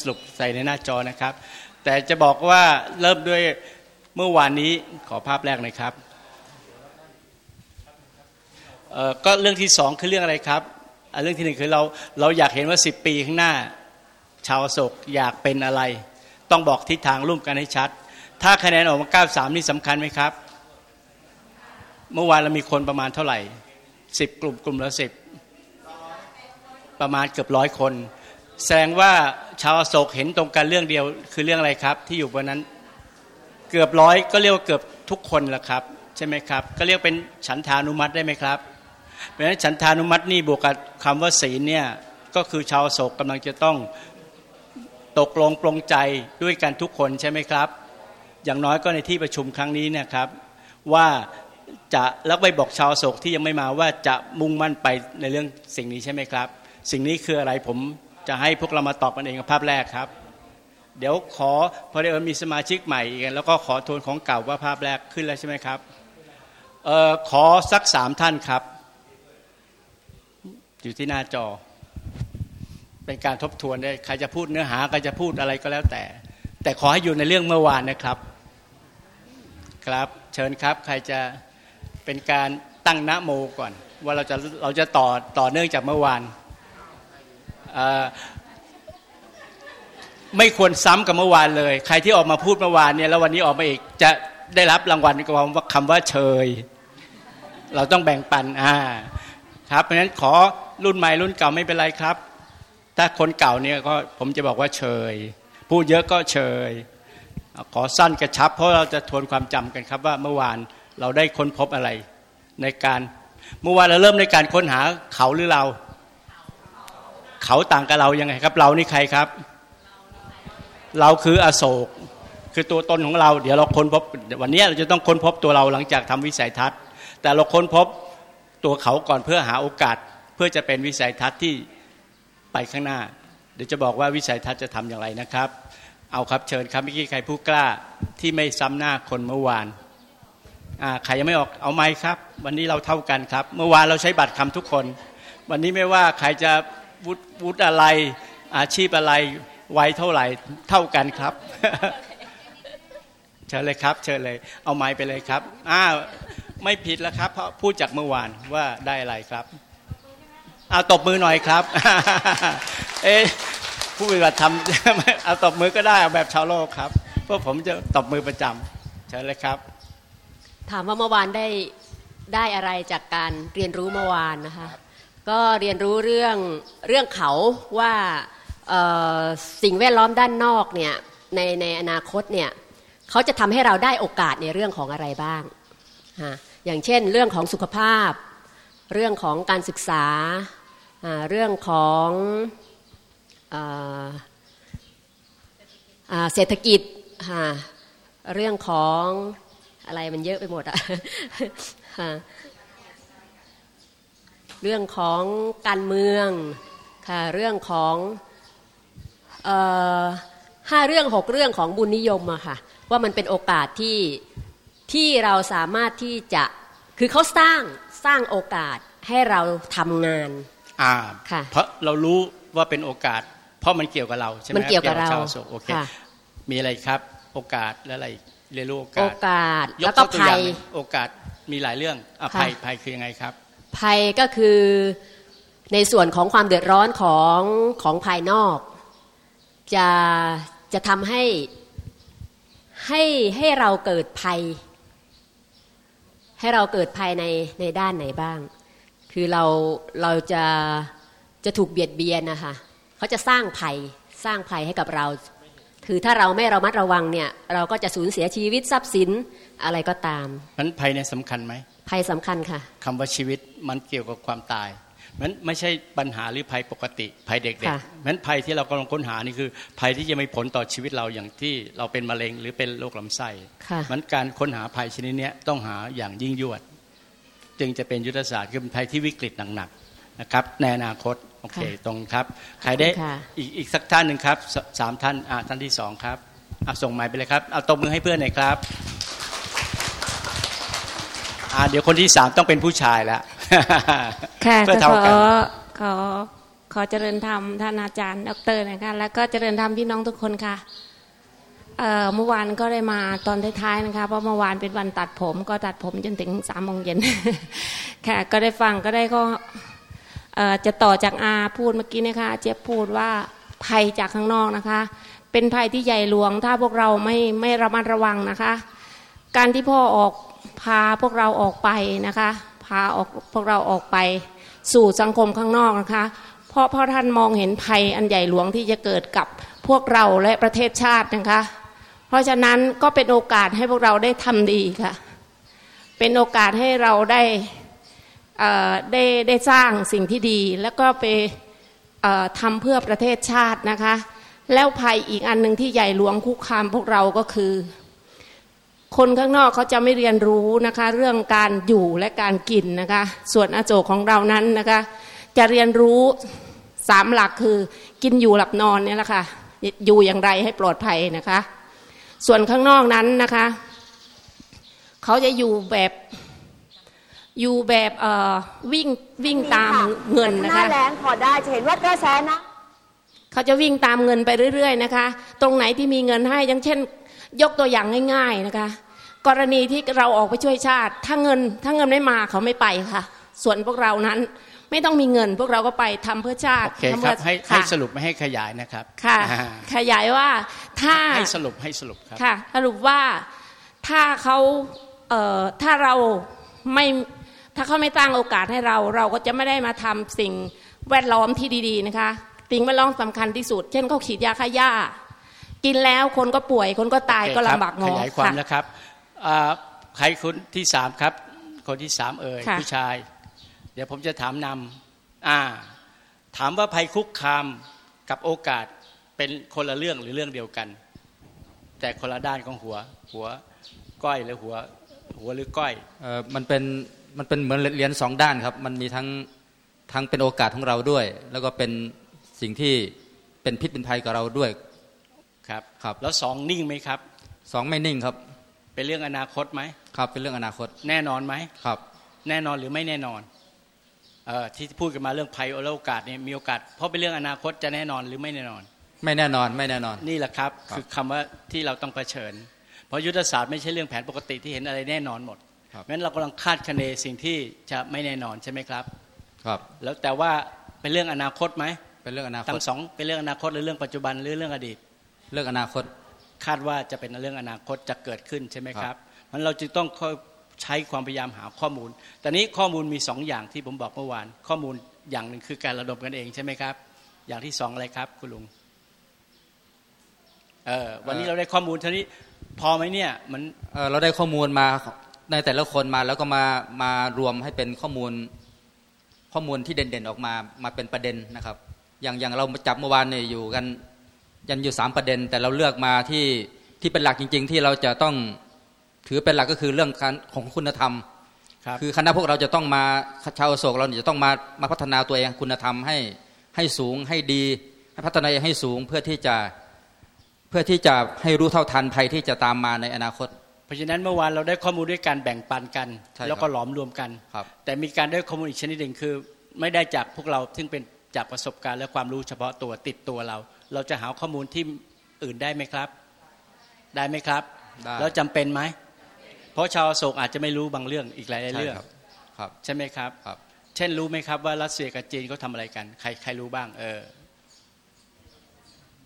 สรุปใส่ในหน้าจอนะครับ แต่จะบอกว่าเริ่มด้วยเมื่อวานนี้ขอภาพแรกหน่อยครับเอ่อก็เรื่องที่สองคือเรื่องอะไรครับ เรื่องที่หนึ่งคือเราเราอยากเห็นว่าสิบปีข้างหน้า ชาวโศกอยากเป็นอะไร ต้องบอกทิศทางร่วมกันให้ชัด ถ้าคะแนนออกมา93 นี่สำคัญไหมครับ เมื่อวานเรามีคนประมาณเท่าไหร่สิบกลุ่มกลุ่มละสิบประมาณเกือบร้อยคน แสดงว่าชาวโศกเห็นตรงกันเรื่องเดียวคือเรื่องอะไรครับ ที่อยู่บนนั้น เกือบร้อยก็เรียกว่าเกือบทุกคนแหละครับ ใช่ไหมครับ ก็เรียกเป็นฉันทานุมัติได้ไหมครับ เพราะฉะนั้นฉันทานุมัตินี่บวกกับคำว่าศีลเนี่ยก็คือชาวโศกกำลังจะต้องตกลงปรงใจด้วยกันทุกคนใช่ไหมครับ อย่างน้อยก็ในที่ประชุมครั้งนี้นะครับ ว่าจะแล้วไปบอกชาวโศกที่ยังไม่มาว่าจะมุ่งมั่นไปในเรื่องสิ่งนี้ใช่ไหมครับ สิ่งนี้คืออะไรผม จะให้พวกเรามาตอบกันเองกับภาพแรกครับ เดี๋ยวขอพอได้มีสมาชิกใหม่อีกแล้วก็ขอทวนของเก่าว่าภาพแรกขึ้นแล้วใช่ไหมครับเอ่อขอสักสามท่านครับ อยู่ที่หน้าจอ เป็นการทบทวนได้ใครจะพูดเนื้อหาใครจะพูดอะไรก็แล้วแต่ แต่ขอให้อยู่ในเรื่องเมื่อวานนะครับ ครับเชิญครับใครจะเป็นการตั้งนะโมก่อน ว่าเราจะเราจะต่อต่อเนื่องจากเมื่อวาน ไม่ควรซ้ำกับเมื่อวานเลย ใครที่ออกมาพูดเมื่อวานเนี่ยแล้ววันนี้ออกมาอีกจะได้รับรางวัลกับคำว่าเชย เราต้องแบ่งปันอ่าครับเพราะฉะนั้นขอรุ่นใหม่รุ่นเก่าไม่เป็นไรครับ ถ้าคนเก่าเนี่ยก็ผมจะบอกว่าเชย พูดเยอะก็เชย ขอสั้นกระชับ เพราะเราจะทวนความจำกันครับว่าเมื่อวานเราได้ค้นพบอะไรในการเมื่อวานเราเริ่มในการค้นหาเขาหรือเรา เขาต่างกับเรายังไงครับ เรานี่ใครครับ เราคืออโศก คือตัวตนของเรา เดี๋ยวเราค้นพบ วันนี้เราจะต้องค้นพบตัวเราหลังจากทำวิสัยทัศน์ แต่เราค้นพบตัวเขาก่อนเพื่อหาโอกาส เพื่อจะเป็นวิสัยทัศน์ที่ไปข้างหน้า เดี๋ยวจะบอกว่าวิสัยทัศน์จะทำอย่างไรนะครับ เอาครับเชิญครับเมื่อกี้ใครผู้กล้าที่ไม่ซ้ำหน้าคนเมื่อวานอ่าใครยังไม่ออกเอาไม้ครับ วันนี้เราเท่ากันครับ เมื่อวานเราใช้บัตรคำทุกคน วันนี้ไม่ว่าใครจะ วุฒิวุฒิอะไร อาชีพอะไรไวเท่าไหร่เท่ากันครับ เชิญเลยครับ เชิญเลย เอาไม้ไปเลยครับอ้าวไม่ผิดแล้วครับ เพราะพูดจากเมื่อวานว่าได้อะไรครับเอาตบมือหน่อยครับ เอ๊ผู้ปฏิบัติธรรมเอาตบมือก็ได้เอาแบบชาวโลกครับเพราะผมจะตบมือประจำเชิญเลยครับ ถามว่าเมื่อวานได้ได้อะไรจากการเรียนรู้เมื่อวานนะคะ ก็เรียนรู้เรื่องเรื่องเขาว่าสิ่งแวดล้อมด้านนอกเนี่ยในในอนาคตเนี่ยเขาจะทำให้เราได้โอกาสในเรื่องของอะไรบ้างอย่างเช่น เรื่องของสุขภาพ เรื่องของการศึกษาเรื่องของเศรษฐกิจฮะเรื่องของอะไรมันเยอะไปหมดอะ เรื่องของการเมืองค่ะเรื่องของเอ่อห้าเรื่องหกเรื่องของบุญนิยมอะค่ะว่ามันเป็นโอกาสที่ที่เราสามารถที่จะคือเขาสร้างสร้างโอกาสให้เราทำงานอ่าค่ะเพราะเรารู้ว่าเป็นโอกาส เพราะมันเกี่ยวกับเราใช่ไหมมันเกี่ยวกับเราชาวโศกโอเคค่ะมีอะไรครับโอกาสและอะไรเรียนรู้โอกาโอสกาสยแล้วก็สัตัวภัอยางหนึ่งโอกาสมีหลายเรื่องอะค่ะภัยภัยคือยังไงครับ ภัยก็คือในส่วนของความเดือดร้อนของของภายนอก จะจะทำให้ให้ให้เราเกิดภัย ให้เราเกิดภัยในในด้านไหนบ้าง คือเราเราจะจะถูกเบียดเบียนนะคะเขาจะสร้างภัยสร้างภัยให้กับเรา คือถ้าเราไม่ระมัดระวังเนี่ยเราก็จะสูญเสียชีวิตทรัพย์สินอะไรก็ตามมันภัยเนี่ยสำคัญไหมภัยสำคัญค่ะคำว่าชีวิตมันเกี่ยวกับความตายมันไม่ใช่ปัญหาหรือภัยปกติภัยเด็กๆค่ะมันภัยที่เรากำลังค้นหานี่คือ ภัยที่จะมีผลต่อชีวิตเราอย่างที่เราเป็นมะเร็งหรือเป็นโรคลำไส้ค่ะมันการค้นหาภัยชนิดเนี้ยต้องหาอย่างยิ่งยวด จึงจะเป็นยุทธศาสตร์คือเป็นภัยที่วิกฤตหนักๆนะครับในอนาคตโอเคค่ะตรงครับ ใครได้ขอบคุณค่ะอีกอีกสักท่านหนึ่งครับสสามท่านอ่าท่านที่สองครับเอาส่งไม้ไปเลยครับเอาตบมือให้เพื่อนหน่อยครับ อ่าเดี๋ยวคนที่สามต้องเป็นผู้ชายแล้วค่ะเพื่อขเท่าอกันขอขอเจริญธรรมท่านอาจารย์ดรนะคะแล้วก็เจริญธรรมพี่น้องทุกคนค่ะเอ่อเมื่อวานก็ได้มาตอนท้ายๆนะคะเพราะเมื่อวานเป็นวันตัดผม ก็ตัดผมจนถึงสามโมงเย็นค่ะก็ได้ฟังก็ได้ก็เอ่อจะต่อจากอาพูดเมื่อกี้นะคะเจ๊ยบพูดว่าภัยจากข้างนอกนะคะ เป็นภัยที่ใหญ่หลวงถ้าพวกเราไม่ไม่ระมัดระวังนะคะ การที่พ่อออก พาพวกเราออกไปนะคะ พาออกพวกเราออกไป สู่สังคมข้างนอกนะคะ เพราะพระท่านมองเห็นภัยอันใหญ่หลวงที่จะเกิดกับพวกเราและประเทศชาตินะคะ เพราะฉะนั้นก็เป็นโอกาสให้พวกเราได้ทำดีค่ะ เป็นโอกาสให้เราได้ได้ได้สร้างสิ่งที่ดี แล้วก็ไปทำเพื่อประเทศชาตินะคะ แล้วภัยอีกอันหนึ่งที่ใหญ่หลวงคุกคามพวกเราก็คือ คนข้างนอกเขาจะไม่เรียนรู้นะคะ เรื่องการอยู่และการกินนะคะ ส่วนอาโจของเรานั้นนะคะ จะเรียนรู้สามหลักคือกินอยู่หลับนอนเนี่ยแหละค่ะอยู่อย่างไรให้ปลอดภัยนะคะ ส่วนข้างนอกนั้นนะคะเขาจะอยู่แบบอยู่แบบเอ่อวิ่งวิ่งตามเงินหนะน้าคะแรงพอได้จะเห็นว่ากระแสนะเขาจะวิ่งตามเงินไปเรื่อย ๆ นะคะ ตรงไหนที่มีเงินให้อย่างเช่น ยกตัวอย่างง่าย ๆนะคะ กรณีที่เราออกไปช่วยชาติ ถ้าเงินถ้าเงินไม่มาเขาไม่ไปค่ะ ส่วนพวกเรานั้นไม่ต้องมีเงิน พวกเราก็ไปทำเพื่อชาติโอเคทำครัเพื่บให้ให้ค่ะสรุปไม่ให้ขยายนะครับค่ะอ่าขยายว่าถ้าให้สรุปให้สรุปครับค่ะสรุปว่าถ้าเขาเอ่อถ้าเราไม่ถ้าเขาไม่ตั้งโอกาสให้เรา เราก็จะไม่ได้มาทำสิ่งแวดล้อมที่ดี ๆ นะคะสิ่งแวดล้อมสำคัญที่สุด เช่นเขาฉีดยาฆ่าหญ้า กินแล้วคนก็ป่วยคนก็ตายโอเคก็ครับลำบากหมขอยายความค่ะนะครับอ่าใครคนที่สามครับ คนที่สามเอ่ยค่ะผู้ชาย เดี๋ยวผมจะถามนำอ่า ถามว่าภัยคุกคามกับโอกาสเป็นคนละเรื่องหรือเรื่องเดียวกัน แต่คนละด้านของหัว หัวก้อยหรือหัว หัวหรือก้อยเอ่อมันเป็นมันเป็นเหมือนเหรียญสองด้านครับ มันมีทั้งทั้งเป็นโอกาสของเราด้วย แล้วก็เป็นสิ่งที่เป็นพิษเป็นภัยกับเราด้วย ครับครับ แล้วสองนิ่งไหมครับสองไม่นิ่งครับ เป็นเรื่องอนาคตไหมครับ เป็นเรื่องอนาคต แน่นอนไหมครับ แน่นอนหรือไม่แน่นอนเอ่อที่พูดกันมาเรื่องภัยและโอกาสเนี่ยมีโอกาส เพราะเป็นเรื่องอนาคตจะแน่นอนหรือไม่แน่นอน ไม่แน่นอนไม่แน่นอนนี่แหละครับครับคือคำว่าที่เราต้องเผชิญ เพราะยุทธศาสตร์ไม่ใช่เรื่องแผนปกติที่เห็นอะไรแน่นอนหมดครับเพราะฉะนั้นเรากำลังคาดคะเนสิ่งที่จะไม่แน่นอนใช่ไหมครับ ครับ แล้วแต่ว่าเป็นเรื่องอนาคตไหมเป็นเรื่องอนาคทั้ตงสองเป็นเรื่องอนาคตหรือเรื่องปัจจุบันหรือเรื่องอดีต เรื่องอนาคตคาดว่าจะเป็นเรื่องอนาคตจะเกิดขึ้นใช่ไหมคครัรับบมันเราจึงต้องค่อยใช้ความพยายามหาข้อมูลแต่นี้ข้อมูลมีสองอย่างที่ผมบอกเมื่อวาน ข้อมูลอย่างหนึ่งคือการระดมกันเองใช่ไหมครับ อย่างที่สองอะไรครับ คุณลุงเออวันนี้เราได้ข้อมูลเท่านี้พอไหมเนี่ยมันเอ่อเราได้ข้อมูลมาในแต่ละคนมาแล้วก็มามารวมให้เป็นข้อมูลข้อมูลที่เด่นๆออกมามาเป็นประเด็นนะครับ อย่างอย่างเราจับเมื่อวานเนี่ยอยู่กัน ยันอยู่สามประเด็น แต่เราเลือกมาที่ที่เป็นหลักจริง ๆ ที่เราจะต้องถือเป็นหลักก็คือเรื่องการของคุณธรรมครับคือคณะพวกเราจะต้องมาชาวอโศกเราเนี่ยจะต้องมามาพัฒนาตัวเองคุณธรรมให้ให้สูงให้ดี ให้พัฒนาให้สูงเพื่อที่จะเพื่อที่จะให้รู้เท่าทันภัยที่จะตามมาในอนาคต เพราะฉะนั้นเมื่อวานเราได้ข้อมูลด้วยการแบ่งปันกันใช่ครับแล้วก็หลอมรวมกันครับแต่มีการได้ข้อมูลอีกชนิดหนึ่งคือ ไม่ได้จากพวกเราซึ่งเป็นจากประสบการณ์และความรู้เฉพาะตัวติดตัวเรา เราจะหาข้อมูลที่อื่นได้ไหมครับ ได้ไหมครับได้แล้วจำเป็นไหม เพราะชาวอโศกอาจจะไม่รู้บางเรื่องอีกหลายๆใช่เรื่องครับครับใช่ไหมครับครับ เช่นรู้ไหมครับว่ารัสเซียกับจีนเขาทำอะไรกัน ใครใครรู้บ้าง เออ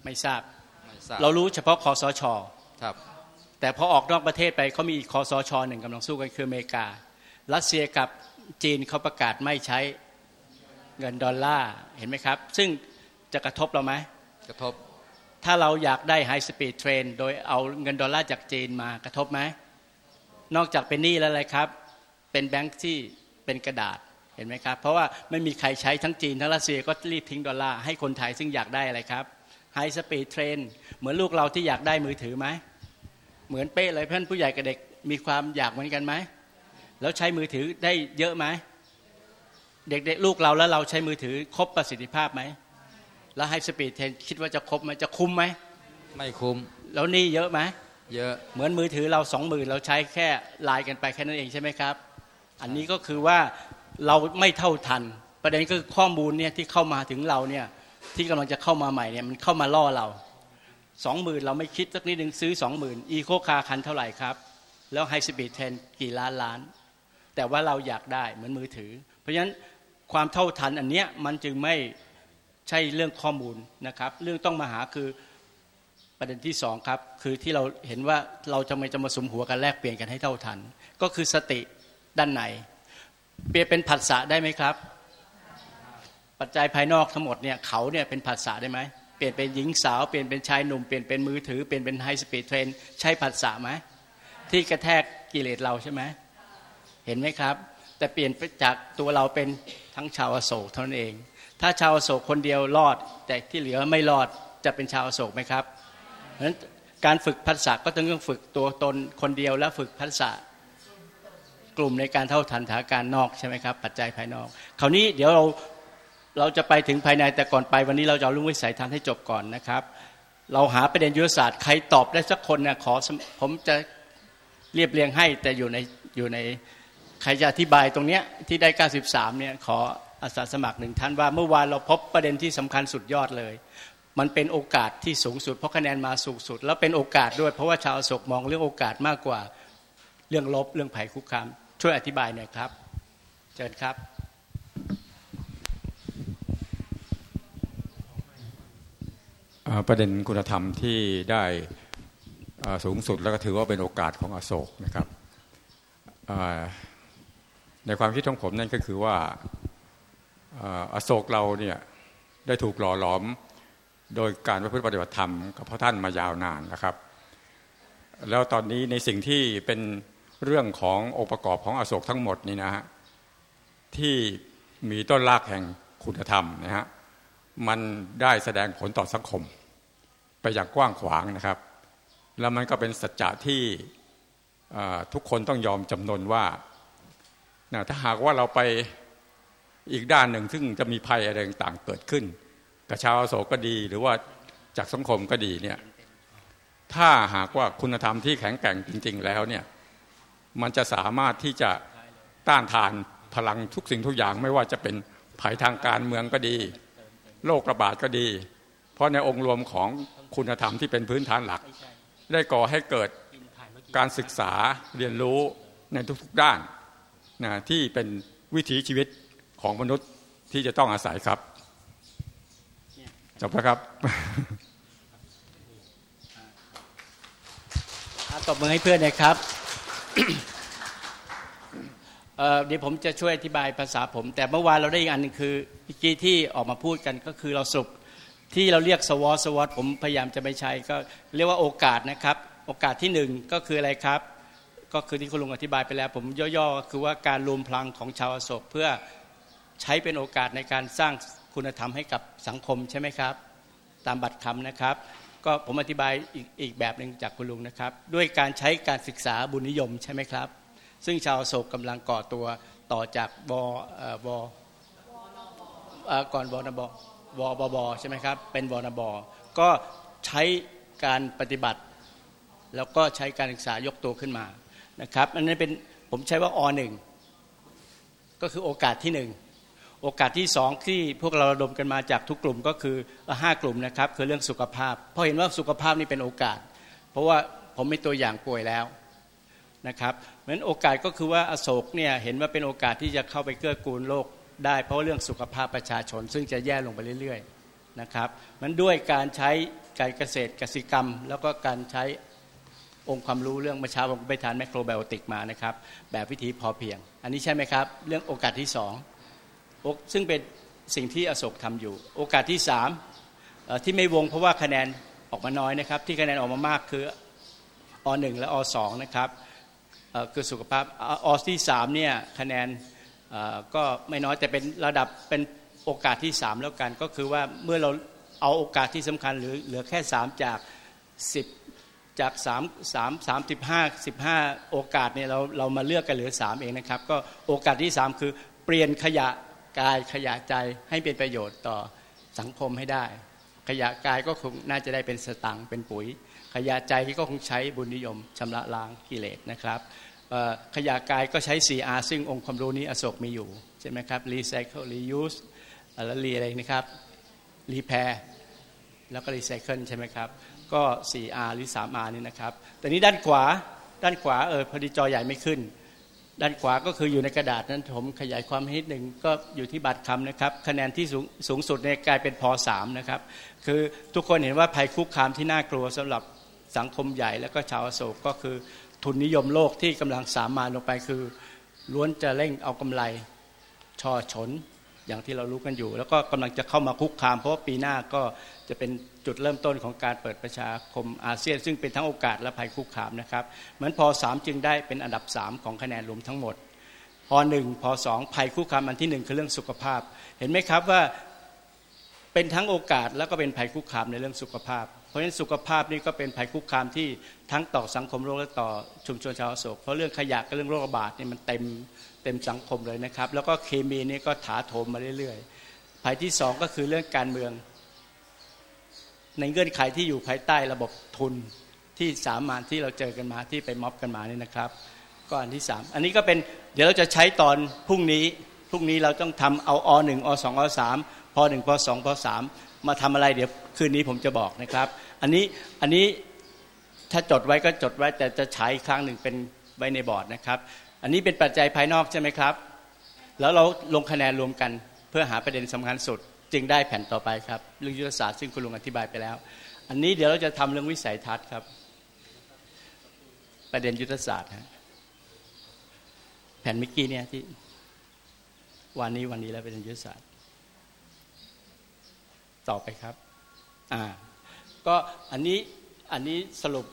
ไม่ทราบไม่ทราบ เรารู้เฉพาะคอสชครับ แต่พอออกนอกประเทศไปเขามีอีกคสช.หนึ่งกำลังสู้กันคืออเมริกา รัสเซียกับจีนเขาประกาศไม่ใช้เงินดอลลาร์เห็นไหมครับ ซึ่งจะกระทบเราไหม กระทบ ถ้าเราอยากได้ high speed train โดยเอาเงินดอลลาร์จากจีนมากระทบไหมนอกจากเป็นหนี้แล้วอะไรครับ เป็นแบงค์ที่เป็นกระดาษเห็นไหมครับ เพราะว่าไม่มีใครใช้ทั้งจีนทั้งรัสเซียก็รีบทิ้งดอลลาร์ให้คนไทยซึ่งอยากได้อะไรครับhigh speed train เหมือนลูกเราที่อยากได้มือถือไหมเหมือนเป๊ะเลยเพื่อนผู้ใหญ่กับเด็กมีความอยากเหมือนกันไหมแล้วใช้มือถือได้เยอะไหมเด็กๆลูกเราแล้วเราใช้มือถือครบประสิทธิภาพไหม แล้ว high speed train คิดว่าจะครบไหมจะคุ้มไหมไม่คุ้ม แล้วหนี้เยอะไหมเยอะเหมือนมือถือเราสองหมื่นเราใช้แค่ไลน์กันไปแค่นั้นเองใช่ไหมครับ อันนี้ก็คือว่าเราไม่เท่าทัน ประเด็นก็คือข้อมูลเนี่ยที่เข้ามาถึงเราเนี่ยที่กำลังจะเข้ามาใหม่เนี่ยมันเข้ามาล่อเราสองหมื่นเราไม่คิดสักนิดหนึ่งซื้อสองหมื่น eco car คันเท่าไหร่ครับ แล้ว high speed train กี่ล้านล้าน แต่ว่าเราอยากได้เหมือนมือถือ เพราะฉะนั้นความเท่าทันอันเนี้ยมันจึงไม่ ใช่เรื่องข้อมูลนะครับ เรื่องต้องมาหาคือประเด็นที่สองครับ คือที่เราเห็นว่าเราจะไม่จะมาสุมหัวกันแลกเปลี่ยนกันให้เท่าทัน ก็คือสติด้านในเปลี่ยนเป็นผัสสะได้ไหมครับ ปัจจัยภายนอกทั้งหมดเนี่ยเขาเนี่ยเป็นผัสสะได้ไหมเปลี่ยนเป็นหญิงสาวเปลี่ยนเป็นชายหนุ่มเปลี่ยนเป็นมือถือเปลี่ยนเป็น high speed train ใช่ผัสสะไหมที่กระแทกกิเลสเราใช่ไหมเห็นไหมครับ แต่เปลี่ยนจากตัวเราเป็นทั้งชาวอโศกเท่านั้นเอง ถ้าชาวอโศกคนเดียวรอด แต่ที่เหลือไม่รอดจะเป็นชาวอโศกไหมครับเพราะฉะนั้นการฝึกพัสสะก็ต้องฝึกตัวตนคนเดียวและฝึกพัสสะกลุ่มในการเท่าทันถาการนอกใช่ไหมครับ ปัจจัยภายนอก คราวนี้เดี๋ยวเราเราจะไปถึงภายในแต่ก่อนไปวันนี้เราจะเอาลุงวิสัยทันให้จบก่อนนะครับ เราหาประเด็นยุทธศาสตร์ใครตอบได้สักคนนะขอผมจะเรียบเรียงให้แต่อยู่ในอยู่ในใครจะอธิบายตรงเนี้ยที่ได้ 93เนี่ยขอ อาสาสมัครหนึ่งท่านว่าเมื่อวานเราพบประเด็นที่สำคัญสุดยอดเลย มันเป็นโอกาสที่สูงสุดเพราะคะแนนมาสูงสุด แล้วเป็นโอกาสด้วย เพราะว่าชาวโศกมองเรื่องโอกาสมากกว่าเรื่องลบเรื่องภัยคุกคาม ช่วยอธิบายหน่อยครับเชิญครับประเด็นคุณธรรมที่ได้สูงสุดแล้วก็ถือว่าเป็นโอกาสของอโศกนะครับในความคิดของผมนั่นก็คือว่า อโศกเราเนี่ยได้ถูกหล่อหลอมโดยการประพฤติปฏิบัติธรรมกับพระท่านมายาวนานนะครับ แล้วตอนนี้ในสิ่งที่เป็นเรื่องขององค์ประกอบของอโศกทั้งหมดนี่นะฮะที่มีต้นรากแห่งคุณธรรมนะฮะมันได้แสดงผลต่อสังคม ไปอย่างกว้างขวางนะครับ แล้วมันก็เป็นสัจจะที่ทุกคนต้องยอมจำนนว่าถ้าหากว่าเราไป อีกด้านหนึ่งซึ่งจะมีภัยอะไรต่างเกิดขึ้นกับชาวโศกก็ดี หรือว่าจากสังคมก็ดีเนี่ยถ้าหากว่าคุณธรรมที่แข็งแกร่งจริง ๆ แล้วเนี่ยมันจะสามารถที่จะต้านทานพลังทุกสิ่งทุกอย่างไม่ว่าจะเป็นภัยทางการเมืองก็ดี โรคระบาดก็ดี เพราะในองค์รวมของคุณธรรมที่เป็นพื้นฐานหลัก ได้ก่อให้เกิดการศึกษาเรียนรู้ในทุกๆด้านนะที่เป็นวิถีชีวิต ของมนุษย์ที่จะต้องอาศัยครับจบแล้วครับตบมือให้เพื่อนนะครับเดี๋ยวผมจะช่วยอธิบายภาษาผม แต่เมื่อวานเราได้อีกอันนึงคือเมื่อกี้ที่ออกมาพูดกันก็คือเราสุปที่เราเรียกสวอสวอตผมพยายามจะไม่ใช้ก็เรียกว่าโอกาสนะครับ โอกาสที่หนึ่งก็คืออะไรครับ ก็คือที่คุณลุงอธิบายไปแล้ว ผมย่อๆคือว่าการรวมพลังของชาวอโศกเพื่อ ใช้เป็นโอกาสในการสร้างคุณธรรมให้กับสังคมใช่ไหมครับ ตามบัตรคำนะครับ ก็ผมอธิบายอีกอีกแบบหนึ่งจากคุณลุงนะครับ ด้วยการใช้การศึกษาบุญนิยมใช่ไหมครับ ซึ่งชาวโศกกำลังก่อตัวต่อจากบวก่อนวนบวบบใช่ไหมครับ เป็นวนบก็ใช้การปฏิบัติ แล้วก็ใช้การศึกษายกตัวขึ้นมานะครับอันนี้เป็นผมใช้ว่าอหนึ่งก็คือโอกาสที่หนึ่ง โอกาสที่สองที่พวกเราระดมกันมาจากทุกกลุ่มก็คือห้ากลุ่มนะครับคือเรื่องสุขภาพ เพราะเห็นว่าสุขภาพนี่เป็นโอกาส เพราะว่าผมมีตัวอย่างป่วยแล้วนะครับเพราะฉะนั้นโอกาสก็คือว่าอโศกเนี่ยเห็นว่าเป็นโอกาสที่จะเข้าไปเกื้อกูลโลกได้ เพราะเรื่องสุขภาพประชาชน ซึ่งจะแย่ลงไปเรื่อยๆนะครับมันด้วยการใช้การเกษตรกสิกรรม แล้วก็การใช้องค์ความรู้เรื่องมาชาผมไปทานแมคโครไบโอติกมานะครับแบบวิธีพอเพียง อันนี้ใช่ไหมครับ เรื่องโอกาสที่สอง ซึ่งเป็นสิ่งที่อโศกทำอยู่ โอกาสที่สามที่ไม่วงเพราะว่าคะแนนออกมาน้อยนะครับ ที่คะแนนออกมามากคืออหนึ่งและอสองนะครับคือสุขภาพออที่สามเนี่ยคะแนนก็ไม่น้อยแต่เป็นระดับเป็นโอกาสที่สามแล้วกัน ก็คือว่าเมื่อเราเอาโอกาสที่สำคัญหรือเหลือแค่สามจากสิบจากสามสามสามสิบห้าสิบห้าโอกาสเนี่ยเราเรามาเลือกกันเหลือสามเองนะครับ ก็โอกาสที่สามคือเปลี่ยนขยะ กายขยะใจให้เป็นประโยชน์ต่อสังคมให้ได้ ขยะกายก็คงน่าจะได้เป็นสตังเป็นปุ๋ย ขยะใจก็คงใช้บุญนิยมชำระล้างกิเลสนะครับขยะกายก็ใช้ 4R ซึ่งองค์ความรู้นี้อโศกมีอยู่ใช่ช่ไหมครับ recycle reuse แล้วรีอะไรนะครับ repair แล้วก็ recycle ใช่ไหมครับ ก็ 4R หรือ 3R นี่นะครับ แต่นี้ด้านขวาด้านขวาเออพอดีจอใหญ่ไม่ขึ้น ด้านขวาก็คืออยู่ในกระดาษนั้นผมขยายความให้นิดหนึ่งก็อยู่ที่บัตรคำนะครับ คะแนนที่สูงสงสุดในกลายเป็นพอ3นะครับ คือทุกคนเห็นว่าภัยคุกคามที่น่ากลัวสำหรับสังคมใหญ่ แล้วก็ชาวโศกก็คือทุนนิยมโลกที่กำลังสามมาลงไปคือ ล้วนจะเร่งเอากำไรช่อฉนอย่างที่เรารู้กันอยู่ แล้วก็กำลังจะเข้ามาคุกคาม เพราะว่าปีหน้าก็จะเป็น จุดเริ่มต้นของการเปิดประชาคมอาเซียน ซึ่งเป็นทั้งโอกาสและภัยคุกคามนะครับเหมือนพอสามจึงได้เป็นอันดับสามของคะแนนรวมทั้งหมดพอหนึ่งพอสองภัยคุกคามอันที่หนึ่งคือเรื่องสุขภาพ เห็นไหมครับว่าเป็นทั้งโอกาสแล้วก็เป็นภัยคุกคามในเรื่องสุขภาพ เพราะฉะนั้นสุขภาพนี่ก็เป็นภัยคุกคามที่ทั้งต่อสังคมโลกและต่อชุมชนชาวโศกเพราะเรื่องขยะกับเรื่องโรคระบาดนี่มันเต็มเต็มสังคมเลยนะครับ แล้วก็เคมีนี่ก็ถาโถมมาเรื่อยๆภัยที่สองก็คือเรื่องการเมือง ในเงื่อนไขที่อยู่ภายใต้ระบบทุนที่สามานที่เราเจอกันมาที่ไปม็อบกันมานี่นะครับก็อันที่สามอันนี้ก็เป็นเดี๋ยวเราจะใช้ตอนพรุ่งนี้พรุ่งนี้เราต้องทำเอาอหนึ่งอสองอสามพหนึ่งพสองพสามมาทำอะไรเดี๋ยวคืนนี้ผมจะบอกนะครับ อันนี้อันนี้ถ้าจดไว้ก็จดไว้แต่จะใช้ครั้งหนึ่งเป็นไว้ในบอร์ดนะครับ อันนี้เป็นปัจจัยภายนอกใช่ไหมครับ แล้วเราลงคะแนนรวมกันเพื่อหาประเด็นสำคัญสุด จึงได้แผ่นต่อไปครับ เรื่องยุทธศาสตร์ซึ่งคุณลุงอธิบายไปแล้ว อันนี้เดี๋ยวเราจะทำเรื่องวิสัยทัศน์ครับ ประเด็นยุทธศาสตร์ฮะแผ่นเมื่อกี้เนี่ยที่วันนี้วันนี้แล้วเป็นยุทธศาสตร์ ต่อไปครับอ่าก็อันนี้อันนี้สรุป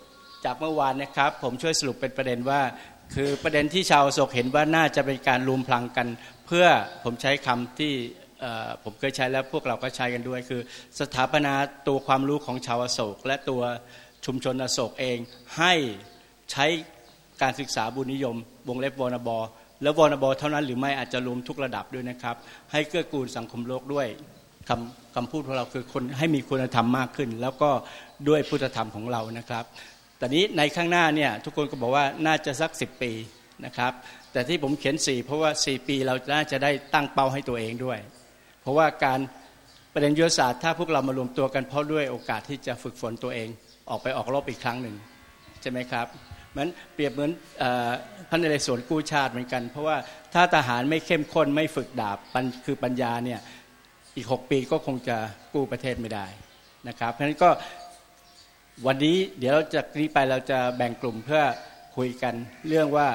จากเมื่อวานนะครับ ผมช่วยสรุปเป็นประเด็นว่า คือประเด็นที่ชาวโศกเห็นว่าน่าจะเป็นการรวมพลังกัน เพื่อผมใช้คำที่ ผมเคยใช้แล้วพวกเราก็ใช้กันด้วย คือ สถาปนาตัวความรู้ของชาวโศก และตัวชุมชนอโศกเองให้ใช้การศึกษาบุญนิยม วงเล็บวอนบอแล้ววอนบอเท่านั้นหรือไม่อาจจะรวมทุกระดับด้วยนะครับ ให้เกื้อกูลสังคมโลกด้วยคำคำพูดของเราคือคนให้มีคุณธรรมมากขึ้น แล้วก็ด้วยพุทธธรรมของเรานะครับแต่นี้ในข้างหน้าเนี่ยทุกคนก็บอกว่าน่าจะสักสิปีนะครับ แต่ที่ผมเขียนสี่เพราะว่าสี่ปีเราน่าจะได้ตั้งเป้าให้ตัวเองด้วย เพราะว่าการประเด็นยุทธศาสตร์ถ้าพวกเรามารวมตัวกันเพราะด้วยโอกาสที่จะฝึกฝนตัวเองออกไปออกรบอีกครั้งหนึ่งใช่ไหมครับมันเปรียบเหมือนพระนเรศวรกู้ชาติเหมือนกัน เพราะว่าถ้าทหารไม่เข้มข้นไม่ฝึกดาบคือปัญญาเนี่ยอีก 6 ปีก็คงจะกู้ประเทศไม่ได้นะครับเพราะฉะนั้นก็วันนี้เดี๋ยวเราจากนี้ไปเราจะแบ่งกลุ่มเพื่อคุยกันเรื่องว่า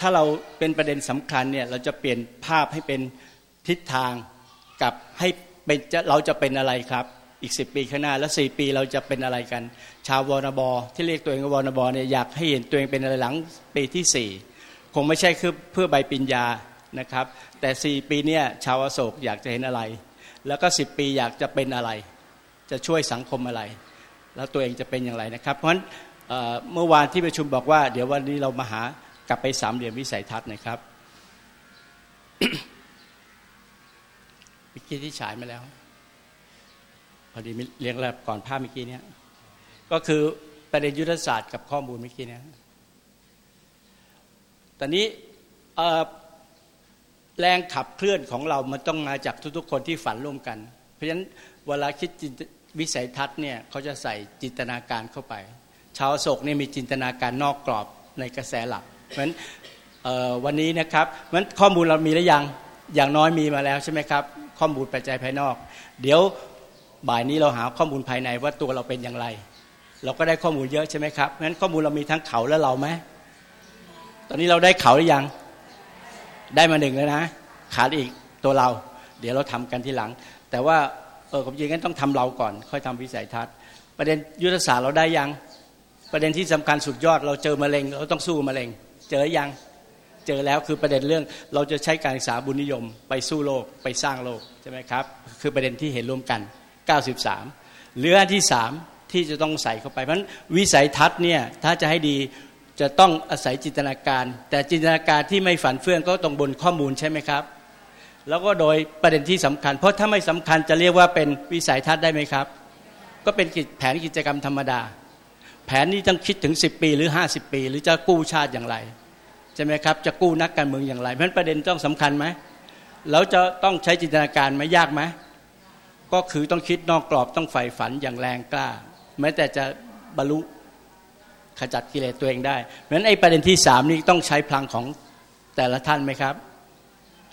ถ้าเราเป็นประเด็นสำคัญเนี่ยเราจะเปลี่ยนภาพให้เป็นทิศทาง กับให้เป็นเราจะเป็นอะไรครับ อีกสิปีข้างหน้าแล้วสี่ปีเราจะเป็นอะไรกัน ชาววอนบอที่เรียกตัวเองว่าวอนบอเนี่ยอยากให้เห็นตัวเองเป็นอะไรหลังปีที่สี่คงไม่ใช่คือเพื่อใบปริญญานะครับ แต่สี่ปีเนี่ยชาวอโศกอยากจะเห็นอะไร แล้วก็สิบปีอยากจะเป็นอะไร จะช่วยสังคมอะไร แล้วตัวเองจะเป็นอย่างไรนะครับ เพราะฉะนั้นเมื่อวานที่ประชุมบอกว่า เดี๋ยววันนี้เรามาหากลับไปสามเหลี่ยมวิสัยทัศน์นะครับ เมื่อกี้ที่ฉายมาแล้ว พอดีเรียงแล้วก่อนภาพเมื่อกี้เนี้ยก็คือประเด็นยุทธศาสตร์กับข้อมูลเมื่อกี้เนี้ยตอนนี้แรงขับเคลื่อนของเรามันต้องมาจากทุกๆ คนที่ฝันร่วมกัน เพราะฉะนั้นเวลาคิดวิสัยทัศน์เนี่ยเขาจะใส่จินตนาการเข้าไป ชาวโศกเนี่ยมีจินตนาการนอกกรอบในกระแสหลัก เพราะฉะนั้นวันนี้นะครับมันข้อมูลเรามีหรือยังอย่างน้อยมีมาแล้วใช่ไหมครับ ข้อมูลปัจจัยภายนอก เดี๋ยวบ่ายนี้เราหาข้อมูลภายในว่าตัวเราเป็นอย่างไร เราก็ได้ข้อมูลเยอะใช่ไหมครับเพราะฉะนั้นข้อมูลเรามีทั้งเขาและเราไหมตอนนี้เราได้เขาหรือยัง ได้มาหนึ่งแล้วนะ ขาดอีกตัวเรา เดี๋ยวเราทำกันทีหลัง แต่ว่าเออผมยิงกันต้องทำเราก่อน ค่อยทำวิสัยทัศน์ ประเด็นยุทธศาสตร์เราได้ยัง ประเด็นที่สำคัญสุดยอด เราเจอมะเร็ง เราต้องสู้มะเร็ง เจอยัง เจอแล้วคือประเด็นเรื่องเราจะใช้การศึกษาบุญนิยม ไปสู้โลกไปสร้างโลกใช่ไหมครับคือประเด็นที่เห็นร่วมกัน 93 เหลืออันที่สามที่จะต้องใส่เข้าไปเพราะวิสัยทัศน์เนี่ยถ้าจะให้ดีจะต้องอาศัยจินตนาการ แต่จินตนาการที่ไม่ฝันเฟื่องก็ต้องบนข้อมูลใช่ไหมครับ แล้วก็โดยประเด็นที่สำคัญ เพราะถ้าไม่สำคัญจะเรียกว่าเป็นวิสัยทัศน์ได้ไหมครับ ก็เป็นแผนกิจกรรมธรรมดา แผนนี้ต้องคิดถึง 10 ปีหรือ 50 ปี หรือจะกู้ชาติอย่างไร ใช่ไหมครับ จะกู้นักการเมืองอย่างไรเพราะประเด็นต้องสำคัญไหมแล้วจะต้องใช้จินตนาการไหมยากไหมก็คือต้องคิดนอกกรอบต้องใฝ่ฝันอย่างแรงกล้า แม้แต่จะบรรลุขจัดกิเลสตัวเองได้เพราะฉะนั้นไอ้ประเด็นที่สามนี่ต้องใช้พลังของแต่ละท่านไหมครับ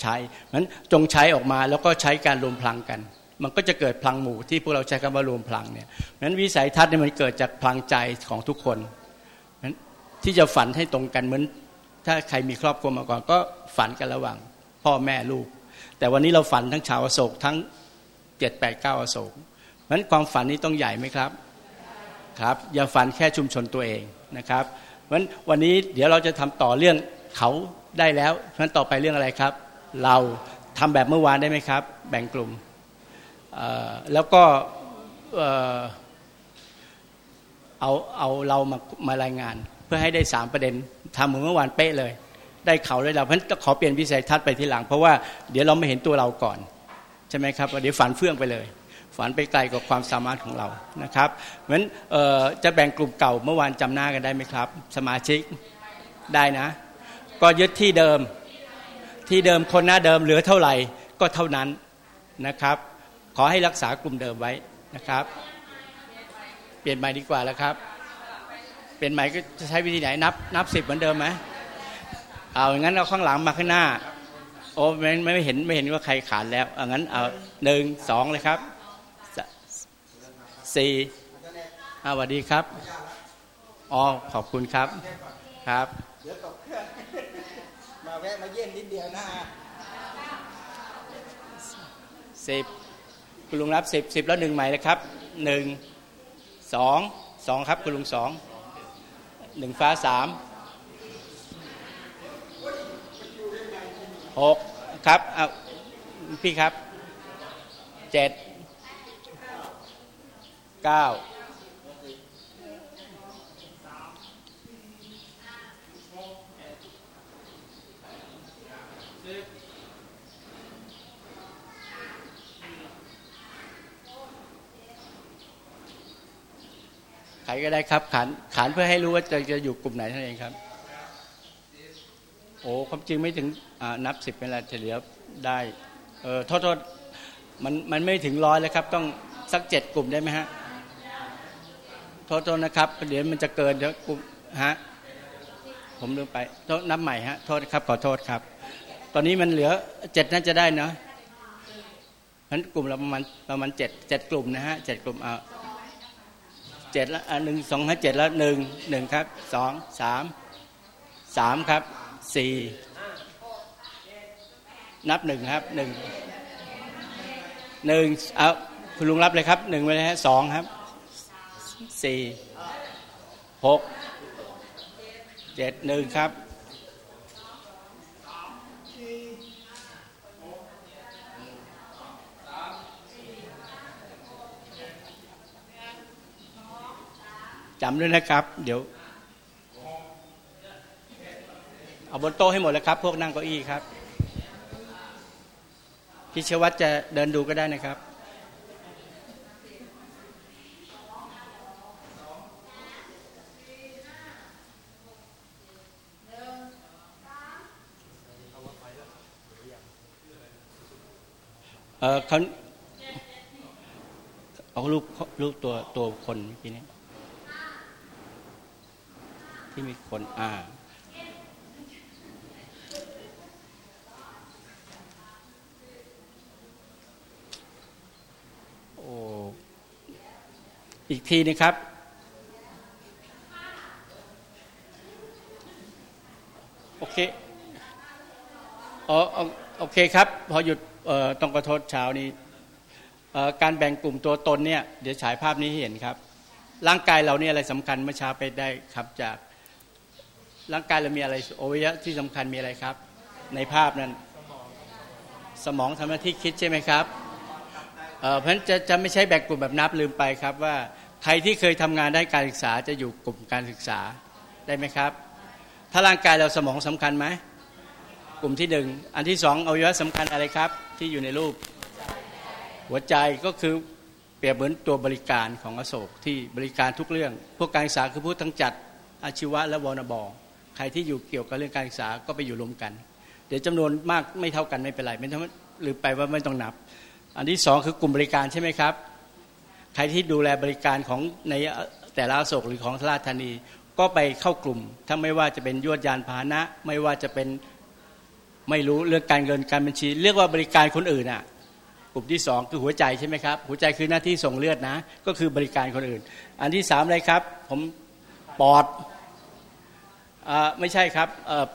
ใช้เพราะฉะนั้นจงใช้ออกมาแล้วก็ใช้การรวมพลังกัน มันก็จะเกิดพลังหมู่ที่พวกเราใช้คำว่ารวมพลังเนี่ยเพราะฉะนั้นวิสัยทัศน์เนี่ยมันเกิดจากพลังใจของทุกคนนั้นที่จะฝันให้ตรงกันเหมือน ถ้าใครมีครอบครัวมาก่อนก็ฝันกันระหว่าง พ่อแม่ลูก แต่วันนี้เราฝันทั้งชาวอโศกทั้งเจ็ดแปดเก้าอโศกเพราะฉะนั้นความฝันนี้ต้องใหญ่ไหมครับครับอย่าฝันแค่ชุมชนตัวเองนะครับเพราะฉะนั้นวันนี้เดี๋ยวเราจะทำต่อเรื่องเขาได้แล้วเพราะฉะนั้นต่อไปเรื่องอะไรครับ เราทำแบบเมื่อวานได้ไหมครับ แบ่งกลุ่มแล้วก็เอาเอาเรามามารายงาน เพื่อให้ได้สามประเด็น ทำเหมือนเมื่อวานเป๊ะเลย ได้เขาได้เราเพราะฉะนั้นขอเปลี่ยนวิสัยทัศน์ไปทีหลัง เพราะว่าเดี๋ยวเราไม่เห็นตัวเราก่อน ใช่ไหมครับเดี๋ยวฝันเฟื่องไปเลย ฝันไปไกลกว่าความสามารถของเรานะครับเพราะฉะนั้นจะแบ่งกลุ่มเก่าเมื่อวานจำหน้ากันได้ไหมครับ สมาชิกได้นะ ก็ยึดที่เดิมที่เดิมคนหน้าเดิมเหลือเท่าไหร่ก็เท่านั้นนะครับ ขอให้รักษากลุ่มเดิมไว้นะครับ เปลี่ยนใหม่ดีกว่าแล้วครับ เปลี่ยนใหม่ก็จะใช้วิธีไหนนับนับสิบเหมือนเดิมไหมเอาอย่างนั้นเอาข้างหลังมาข้างหน้า โอ้ไม่ไม่เห็นไม่เห็นว่าใครขาดแล้วเอางั้นเอาหนึ่งสองเลยครับสี่สวัสดีครับอ๋อขอบคุณครับครับมาแวะมาเยี่ยมนิดเดียวนะสิบคุณลุงรับสิบสิบแล้วหนึ่งใหม่เลยครับหนึ่งสองสองครับคุณลุงสอง หนึ่งฟ้าสามหกครับเอาพี่ครับเจ็ดเก้า รก็ได้ครับขานขานเพื่อให้รู้ว่าจะจะอยู่กลุ่มไหนท่านเองครับ โอ้ความจริงไม่ถึงนับสิบเป็นไรเฉลี่ยได้เออโทษโทษมันมันไม่ถึงร้อยแล้วครับ ต้องสักเจ็ดกลุ่มได้ไหมฮะโทษโทษนะครับเดี๋ยวมันจะเกินเดี๋ยวกลุ่มฮะผมลืมไปโทษนับใหม่ฮะโทษครับขอโทษครับ ตอนนี้มันเหลือเจ็ดน่าจะได้เนาะนั้นกลุ่มเราประมาณประมาณเจ็ดเจ็ดกลุ่มนะฮะเจ็ดกลุ่มเอา เจ็ดแล้วหนึ่งสองห้าเจ็ดแล้วหนึ่งหนึ่งครับสองสามสามครับสี่นับหนึ่งครับหนึ่งหนึ่งเอาคุณลุงรับเลยครับหนึ่งไปเลยฮะสองครับสี่หกเจ็ดหนึ่งครับ จำด้วยนะครับ เดี๋ยว เอาบนโต๊ะให้หมดแล้วครับ พวกนั่งเก้าอี้ครับพิชวัตรจะเดินดูก็ได้นะครับเออเขาเอารูปรูปตัวตัวคนเมื่อกี้นี้ ที่มีคนอ่าโอ้อีกทีนะครับ โอเคอ๋อโอเคครับ พอหยุดต้องกระทษเช้านี้การแบ่งกลุ่มตัวตนเนี่ย เดี๋ยวฉายภาพนี้ให้เห็นครับ ร่างกายเราเนี่ยอะไรสำคัญเมื่อเช้าไปได้ครับจาก ร่างกายเรามีอะไรโอวัยวะที่สำคัญมีอะไรครับ ในภาพนั้น สมองทำหน้าที่คิดใช่ไหมครับเเพราะฉะนั้นจะจะไม่ใช่แบ่งกลุ่มแบบนับลืมไปครับว่าใครที่เคยทำงานได้การศึกษาจะอยู่กลุ่มการศึกษาได้ไหมครับ ถ้าร่างกายเราสมองสำคัญไหมกลุ่มที่หนึ่งอันที่สองอวัยวะสำคัญอะไรครับ ที่อยู่ในรูป หัวใจก็คือเปรียบเหมือนตัวบริการของอโศกที่บริการทุกเรื่อง พวกการศึกษาคือผู้ทั้งจัดอาชีวะและวนบ ใครที่อยู่เกี่ยวกับเรื่องการศึกษาก็ไปอยู่รวมกัน เดี๋ยวจำนวนมากไม่เท่ากันไม่เป็นไรไม่ทำหรือไปว่าไม่ต้องนับ อันที่สองคือกลุ่มบริการใช่ไหมครับ ใครที่ดูแลบริการของในแต่ละอโศกหรือของราชธานีก็ไปเข้ากลุ่ม ถ้าไม่ว่าจะเป็นยวดยานพาหนะ ไม่ว่าจะเป็นไม่รู้เรื่องการเงินการบัญชี เรียกว่าบริการคนอื่นอะกลุ่มที่สองคือหัวใจใช่ไหมครับ หัวใจคือหน้าที่ส่งเลือดนะ ก็คือบริการคนอื่น อันที่สามอะไรครับ ผมปอด ไม่ใช่ครับ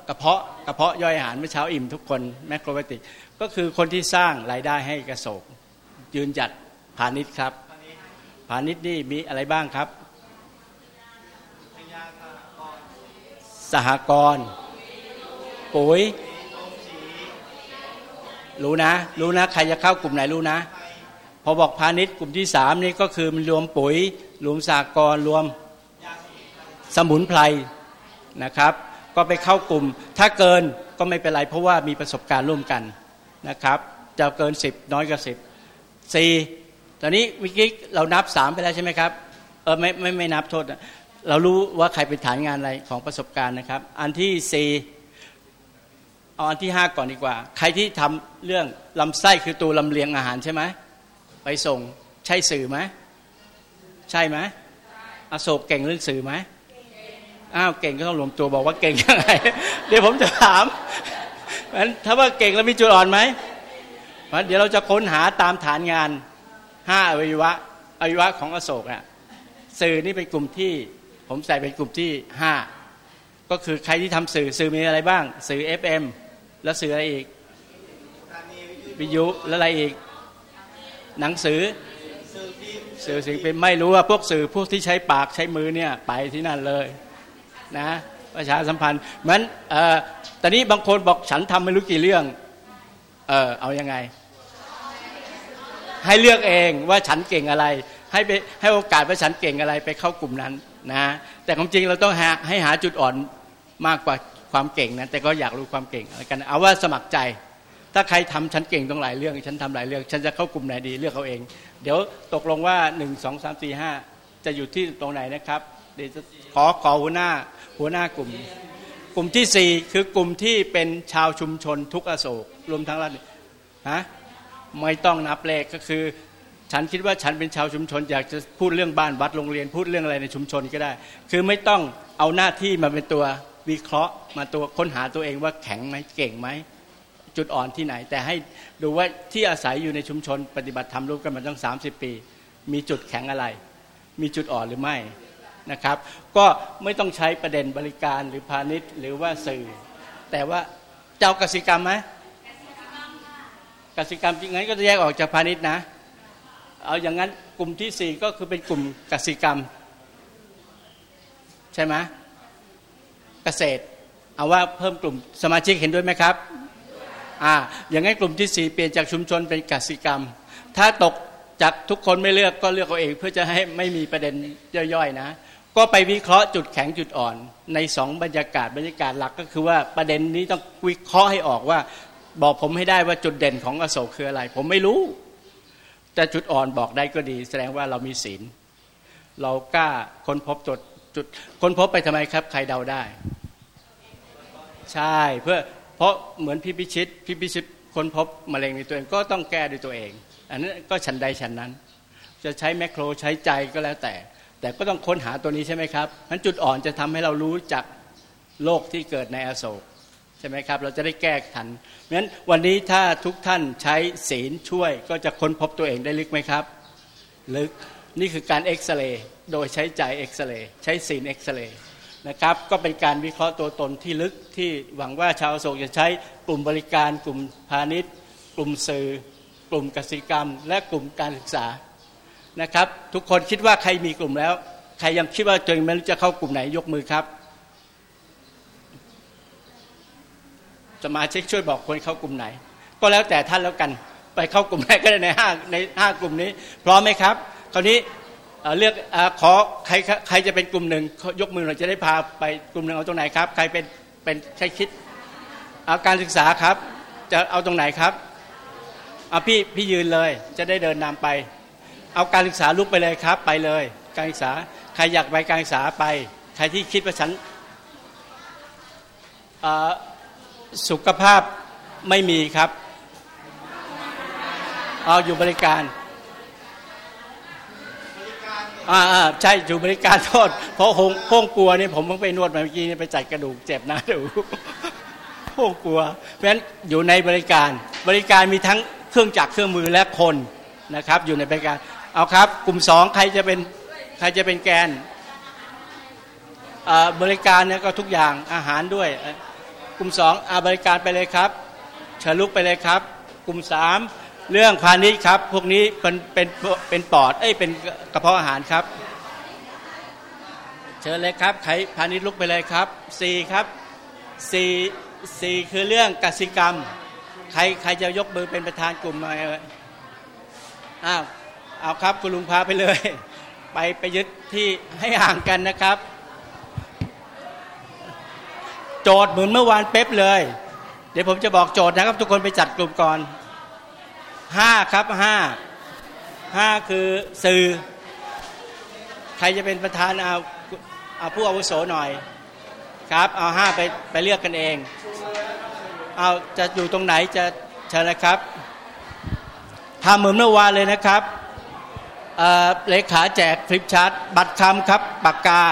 กระเพาะกระเพาะย่อยอาหารเมื่อเช้าอิ่มทุกคนแมคโครไบติกก็คือคนที่สร้างรายได้ให้กระโศก ยืนจัดพาณิชย์ครับพาณิชย์นี่มีอะไรบ้างครับ สหกรณ์ปุ๋ย รู้นะ รู้นะ ใครจะเข้ากลุ่มไหนรู้นะ พอบอกพาณิชย์กลุ่มที่สามนี่ก็คือมันรวมปุ๋ย รวมสากรณ์รวมสมุนไพร นะครับ ก็ไปเข้ากลุ่ม ถ้าเกินก็ไม่เป็นไร เพราะว่ามีประสบการณ์ร่วมกันนะครับจะเกินสิบน้อยกว่าสิบสี่ตอนนี้วิกิเรานับสามไปแล้วใช่ไหมครับเออไม่ไม่ไม่นับโทษเรารู้ว่าใครเป็นฐานงานอะไรของประสบการณ์นะครับ อันที่สี่เอาอันที่ห้าก่อนดีกว่า ใครที่ทำเรื่องลำไส้คือตัวลำเลียงอาหารใช่ไหมไปส่งใช่สื่อไหมใช่ไหมอโศกเก่งเรื่องสื่อไหม อ้าวเก่งก็ต้องรวมตัวบอกว่าเก่งยังไงเดี๋ยวผมจะถามงั้นถ้าว่าเก่งแล้วมีจุดอ่อนไหมเดี๋ยวเราจะค้นหาตามฐานงานห้าอวัยวะอวัยวะของอโศกอะสื่อนี่เป็นกลุ่มที่ผมใส่เป็นกลุ่มที่ห้าก็คือใครที่ทำสื่อสื่อมีอะไรบ้าง สื่อ FM แล้วสื่ออะไรอีกวิทยุแล้วอะไรอีก หนังสือสื่อสิ่งเป็นไม่รู้ว่าพวกสื่อพวกที่ใช้ปากใช้มือเนี่ยไปที่นั่นเลย นะประชาสัมพันธ์มันเอ่อตอนนี้บางคนบอกฉันทำไม่รู้กี่เรื่อง เออเอายังไง ให้เลือกเองว่าฉันเก่งอะไร ให้ไปให้โอกาสว่าฉันเก่งอะไรไปเข้ากลุ่มนั้นนะแต่ความจริงเราต้องหาให้หาจุดอ่อนมากกว่าความเก่งนะแต่ก็อยากรู้ความเก่งอะไรกันเอาว่าสมัครใจ ถ้าใครทำฉันเก่งตรงหลายเรื่อง ฉันทำหลายเรื่อง ฉันจะเข้ากลุ่มไหนดีเลือกเขาเอง เดี๋ยวตกลงว่าหนึ่งสองสามสี่ห้าจะอยู่ที่ตรงไหนนะครับเดี๋ยวขอขอหัวหน้า หัวหน้ากลุ่ม กลุ่มที่สี่คือกลุ่มที่เป็นชาวชุมชนทุกอโศกรวมทั้งรัฐฮะไม่ต้องนับเลขก็คือ ฉันคิดว่าฉันเป็นชาวชุมชน อยากจะพูดเรื่องบ้านวัดโรงเรียนพูดเรื่องอะไรในชุมชนก็ได้ คือไม่ต้องเอาหน้าที่มาเป็นตัววิเคราะห์มาตัวค้นหาตัวเองว่าแข็งไหมเก่งไหมจุดอ่อนที่ไหน แต่ให้ดูว่าที่อาศัยอยู่ในชุมชน ปฏิบัติธรรมร่วมกันมาตั้ง 30 ปี มีจุดแข็งอะไร มีจุดอ่อนหรือไม่ นะครับ ก็ไม่ต้องใช้ประเด็นบริการหรือพาณิชย์หรือว่าสื่อ แต่ว่าเจ้ากสิกรรมไหมกสิกรรมจริงงั้นก็จะแยกออกจากพาณิชย์นะ เอาอย่างนั้นกลุ่มที่สี่ก็คือเป็นกลุ่มกสิกรรม ใช่ไหมเกษตร เอาว่าเพิ่มกลุ่มสมาชิกเห็นด้วยไหมครับอ่าอย่างงั้นกลุ่มที่สี่เปลี่ยนจากชุมชนเป็นกสิกรรม ถ้าตกจากทุกคนไม่เลือกก็เลือกเอาเอง เพื่อจะให้ไม่มีประเด็นย่อยๆนะ ก็ไปวิเคราะห์จุดแข็งจุดอ่อน ในสองบรรยากาศบรรยากาศหลักก็คือว่าประเด็นนี้ต้องวิเคราะห์ให้ออกว่า บอกผมให้ได้ว่าจุดเด่นของอโศกคืออะไร ผมไม่รู้ แต่จุดอ่อนบอกได้ก็ดี แสดงว่าเรามีศีล เรากล้าค้นพบจุดจุดค้นพบไปทำไมครับ ใครเดาได้ ใช่เพื่อเพราะเหมือนพี่พิชิตพี่พิชิตค้นพบมะเร็งในตัวเองก็ต้องแก้ด้วยตัวเอง อันนั้นก็ฉันใดฉันนั้น จะใช้แมคโครใช้ใจก็แล้วแต่ แต่ก็ต้องค้นหาตัวนี้ใช่ไหมครับนั้นจุดอ่อนจะทำให้เรารู้จักโรคที่เกิดในอโศกใช่ไหมครับ เราจะได้แก้ทันเพราะฉะนั้นวันนี้ถ้าทุกท่านใช้ศีลช่วย ก็จะค้นพบตัวเองได้ลึกไหมครับ ลึกนี่คือการเอ็กซเรย์โดยใช้ใจเอ็กซเรย์ใช้ศีลเอ็กซเรย์นะครับ ก็เป็นการวิเคราะห์ตัวตนที่ลึกที่หวังว่าชาวโศกจะใช้กลุ่มบริการ กลุ่มพาณิชย์ กลุ่มสื่อ กลุ่มกสิกรรม และกลุ่มการศึกษา นะครับ ทุกคนคิดว่าใครมีกลุ่มแล้ว ใครยังคิดว่าตัวเองไม่รู้จะเข้ากลุ่มไหนยกมือครับ สมาชิกช่วยบอกคนเข้ากลุ่มไหน ก็แล้วแต่ท่านแล้วกัน ไปเข้ากลุ่มไหนก็ได้ในห้าในห้ากลุ่มนี้พร้อมไหมครับ คราวนี้เลือกอขอใครใครจะเป็นกลุ่มหนึ่งยกมือเราจะได้พาไปกลุ่มหนึ่งเอาตรงไหนครับ ใครเป็นเป็นใช้คิดเอาการศึกษาครับ จะเอาตรงไหนครับเอาพี่พี่ยืนเลยจะได้เดินนำไป เอาการศึกษาลุกไปเลยครับ ไปเลย การศึกษาใครอยากไปการศึกษาไป ใครที่คิดว่าฉันสุขภาพไม่มีครับ เอาอยู่บริการอ่าใช่อยู่บริการโทษ เพราะหงห้งกลัวนี่ผมเพิ่งไปนวดมาเมื่อกี้นี่ไปจัดกระดูกเจ็บนะดูห้งกลัว เพราะฉะนั้นอยู่ในบริการ บริการมีทั้งเครื่องจักรเครื่องมือและคนนะครับ อยู่ในบริการ เอาครับ กลุ่มสองใครจะเป็นใครจะเป็นแกนบริการเนี่ยก็ทุกอย่างอาหารด้วย กลุ่มสองอาบริการไปเลยครับเชิญลุกไปเลยครับ กลุ่มสามเรื่องพาณิชย์ครับ พวกนี้เป็นเป็นเป็นปอดเอ้ยเป็นกระเพาะอาหารครับ เชิญเลยครับใครพาณิชย์ลุกไปเลยครับสี่ครับสี่สี่คือเรื่องกสิกรรม ใครใครจะยกมือเป็นประธานกลุ่มมาเอ่ยอ้าว เอาครับคุณลุงพาไปเลย ไปไปยึดที่ให้ห่างกันนะครับ โจทย์เหมือนเมื่อวานเป๊ะเลย เดี๋ยวผมจะบอกโจทย์นะครับ ทุกคนไปจัดกลุ่มก่อนห้าครับห้าห้าคือสื่อ ใครจะเป็นประธานเอาเอาผู้อาวุโสหน่อยครับ เอาห้าไปไปเลือกกันเอง เอาจะอยู่ตรงไหนจะเชิญนะครับทำเหมือนเมื่อวานเลยนะครับ เลขาแจกฟลิปชาร์ตบัตรคำครับปากกา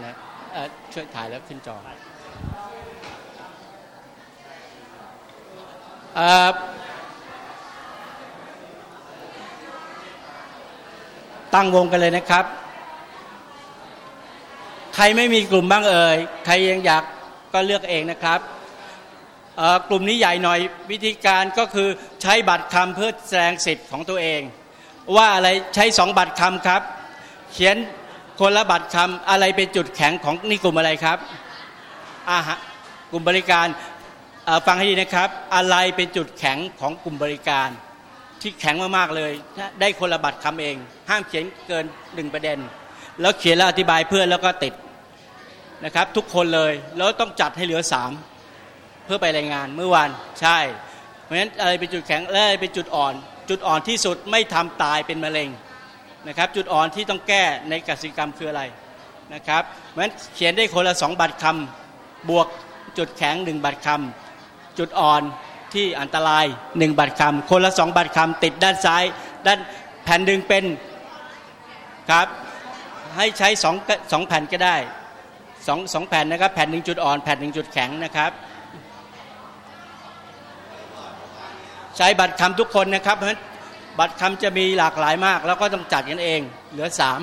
แล้วช่วยถ่ายแล้วขึ้นจอตั้งวงกันเลยนะครับ ใครไม่มีกลุ่มบ้างเอ่ย ใครยังอยากก็เลือกเองนะครับกลุ่มนี้ใหญ่หน่อยวิธีการก็คือใช้บัตรคำเพื่อแสดงสิทธิ์ของตัวเอง ว่าอะไรใช้สองบัตรคำครับ เขียน คนละบัตรคำอะไรเป็นจุดแข็งของนี่กลุ่มอะไรครับอาหะกลุ่มบริการฟังให้ดีนะครับ อะไรเป็นจุดแข็งของกลุ่มบริการ ที่แข็งมากๆเลย ได้คนละบัตรคำเอง ห้ามเขียนเกินหนึ่งประเด็น แล้วเขียนแล้วอธิบายเพื่อนแล้วก็ติดนะครับ ทุกคนเลยแล้วต้องจัดให้เหลือสามเพื่อไปรายงานเมื่อวานใช่ เพราะฉะนั้นอะไรเป็นจุดแข็งและอะไรเป็นจุดอ่อน จุดอ่อนที่สุดไม่ทำตายเป็นมะเร็ง นะครับจุดอ่อนที่ต้องแก้ในกสิกรรมคืออะไรนะครับเพราะฉะนั้นเขียนได้คนละสองบัตรคำบวกจุดแข็งหนึ่งบัตรคำจุดอ่อนที่อันตรายหนึ่งบัตรคำคนละสองบัตรคำติดด้านซ้าย ด้านแผ่นหนึ่งเป็นครับให้ใช้สองสองแผ่นก็ได้สองสองแผ่นนะครับแผ่นหนึ่งจุดอ่อนแผ่นหนึ่งจุดแข็งนะครับใช้บัตรคำทุกคนนะครับเพราะฉะนั้น บัตรคำจะมีหลากหลายมาก แล้วก็ต้องจัดกันเอง เหลือสาม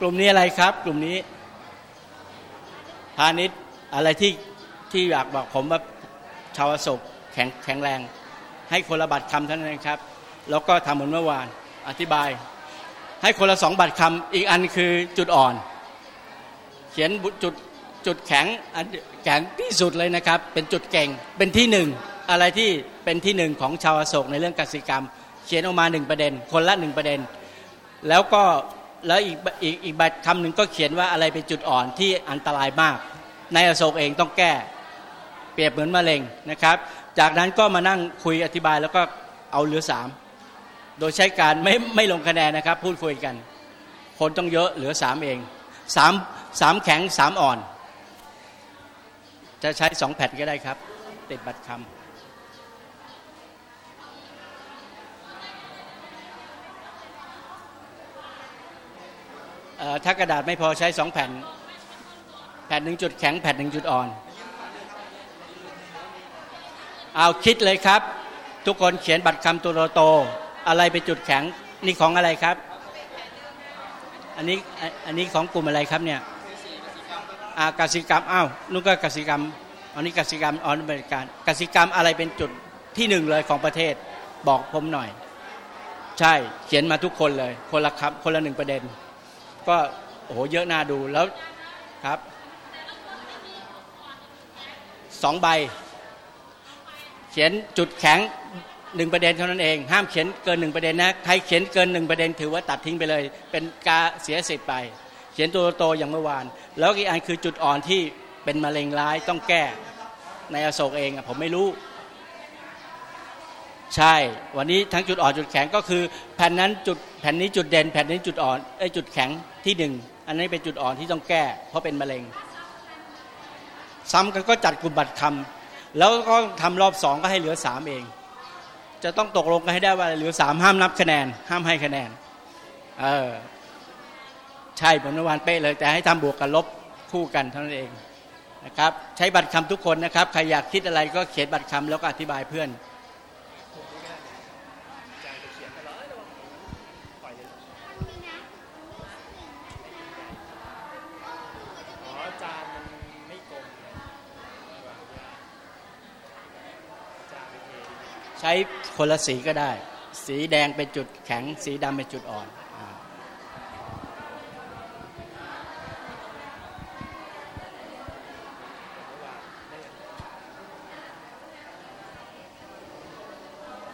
กลุ่มนี้อะไรครับ กลุ่มนี้ พาณิชย์อะไรที่ที่อยากบอกผมว่าชาวศกแข็งแข็งแรง ให้คนละบัตรคำเท่านั้นครับ แล้วก็ทำเหมือนเมื่อวาน อธิบาย ให้คนละสองบัตรคำอีกอันคือจุดอ่อน เขียนจุดจุดแข็งอันแข็งที่สุดเลยนะครับ เป็นจุดเก่งเป็นที่หนึ่ง อะไรที่เป็นที่หนึ่งของชาวอโศกในเรื่องกสิกรรม เขียนออกมาหนึ่งประเด็น คนละหนึ่งประเด็น แล้วก็แล้วอีกอีกอีกบัตรคำหนึ่งก็เขียนว่าอะไรเป็นจุดอ่อนที่อันตรายมาก ในอโศกเองต้องแก้ เปรียบเหมือนมะเร็งนะครับ จากนั้นก็มานั่งคุยอธิบายแล้วก็เอาเหลือสามโดยใช้การไม่ไม่ลงคะแนนนะครับ พูดคุยกัน คนต้องเยอะเหลือสามเองสามสามแข็งสามอ่อน จะใช้สองแผ่นก็ได้ครับ ติดบัตรคำ เอ่อ ถ้ากระดาษไม่พอใช้สองแผ่น แผ่นหนึ่งจุดแข็งแผ่นหนึ่งจุดอ่อน เอาคิดเลยครับ ทุกคนเขียนบัตรคำตัวโตๆอะไรเป็นจุดแข็งนี่ของอะไรครับ อันนี้อันนี้ของกลุ่มอะไรครับเนี่ยอากสิกรรมอ้าวนุ่นก็กสิกรรมอันนี้กสิกรรมออนบริการกสิกรรมอะไรเป็นจุดที่หนึ่งเลยของประเทศบอกผมหน่อย ใช่เขียนมาทุกคนเลย คนละครับคนละหนึ่งประเด็น ก็โอ้โหเยอะน่าดูแล้วครับสองใบ เขียนจุดแข็งหนึ่งประเด็นเท่านั้นเอง ห้ามเขียนเกินหนึ่งประเด็นนะใครเขียนเกินหนึ่งประเด็น ถือว่าตัดทิ้งไปเลย เป็นกาเสียสิทธิ์ไป เขียนตัวโตอย่างเมื่อวาน แล้วอีกอันคือจุดอ่อนที่เป็นมะเร็งร้ายต้องแก้ ในอโศกเองผมไม่รู้ ใช่ วันนี้ทั้งจุดอ่อนจุดแข็งก็คือ แผ่นนั้นจุดแผ่นนี้จุดเด่น แผ่นนี้จุดอ่อนไอ้จุดแข็ง ที่หนึ่งอันนี้เป็นจุดอ่อนที่ต้องแก้ เพราะเป็นมะเร็ง ซ้ำกันก็จัดกลุ่มบัตรคำแล้วก็ทำรอบสองก็ให้เหลือสามเอง จะต้องตกลงกันให้ได้ว่าเหลือสามห้ามนับคะแนน ห้ามให้คะแนนเออใช่เหมือนเมื่อวานเป๊ะเลย แต่ให้ทำบวกกับลบคู่กันเท่านั้นเองนะครับใช้บัตรคำทุกคนนะครับใครอยากคิดอะไรก็เขียนบัตรคำแล้วก็อธิบายเพื่อน ช้คนละสีก็ได้ สีแดงเป็นจุดแข็ง สีดำเป็นจุดอ่อน